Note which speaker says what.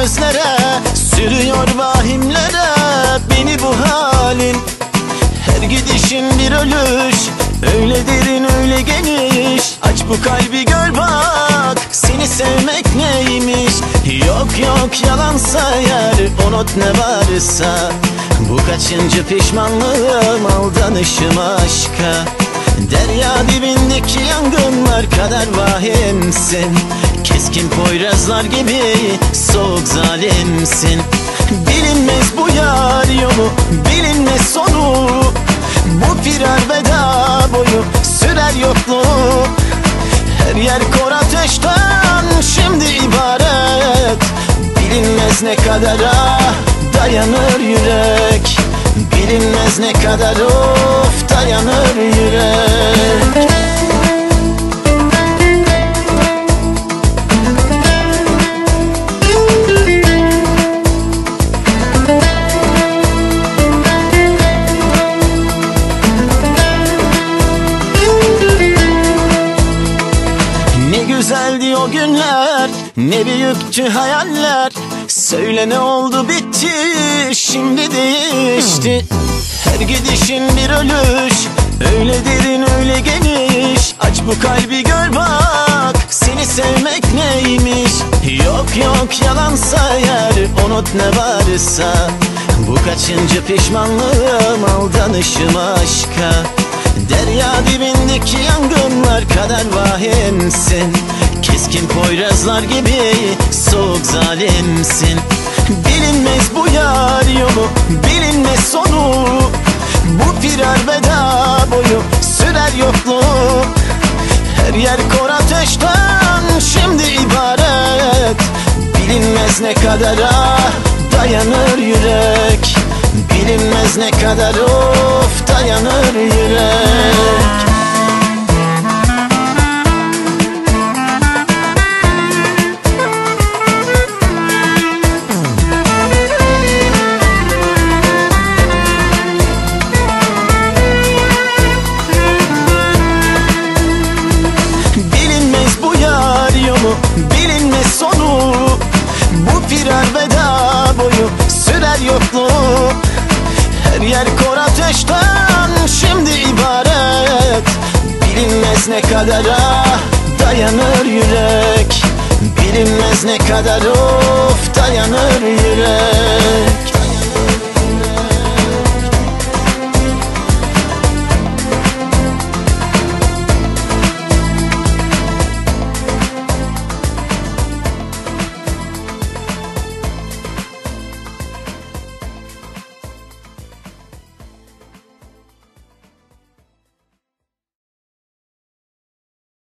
Speaker 1: gözlere Sürüyor vahimlere Beni bu halin. Her gidişin bir ölüş Öyle derin öyle geniş. Aç bu kalbi gör bak Seni sevmek neymiş? Yok yok yalansa eğer Unut ne varsa. Bu kaçıncı pişmanlığım Aldanışım aşka Derya dibindeki yangınlar kadar vahimsin. Keskin poyrazlar gibi soğuk zalimsin. Bilinmez bu yar yolu, bilinmez sonu. Bu firar veda boyu sürer yokluğu. Her yer kor ateşten şimdi ibaret. Bilinmez ne kadara dayanır yürek Bilinmez ne kadar of dayanır yürek. Güzeldi o günler Ne büyüktü hayaller. Söyle ne oldu bitti Şimdi değişti. Her gidişin bir ölüş. Öyle derin öyle geniş. Aç bu kalbi gör bak. Seni sevmek neymiş? Yok yok yalansa eğer Unut ne varsa. Bu kaçıncı pişmanlığım Aldanışım aşka. Derya dibindeki yangınlar kadar vahimsin Keskin poyrazlar gibi soğuk zalimsin Bilinmez bu yar yolu, bilinmez sonu. Bu firar veda boyu sürer yokluğu. Her yer kor ateşten şimdi ibaret. Bilinmez ne kadara dayanır yürek. Bilinmez ne kadar of dayanır boyu sürer yokluk. Her yer kor ateşten şimdi ibaret. Bilinmez ne kadara dayanır yürek. Bilinmez ne kadar of dayanır yürek.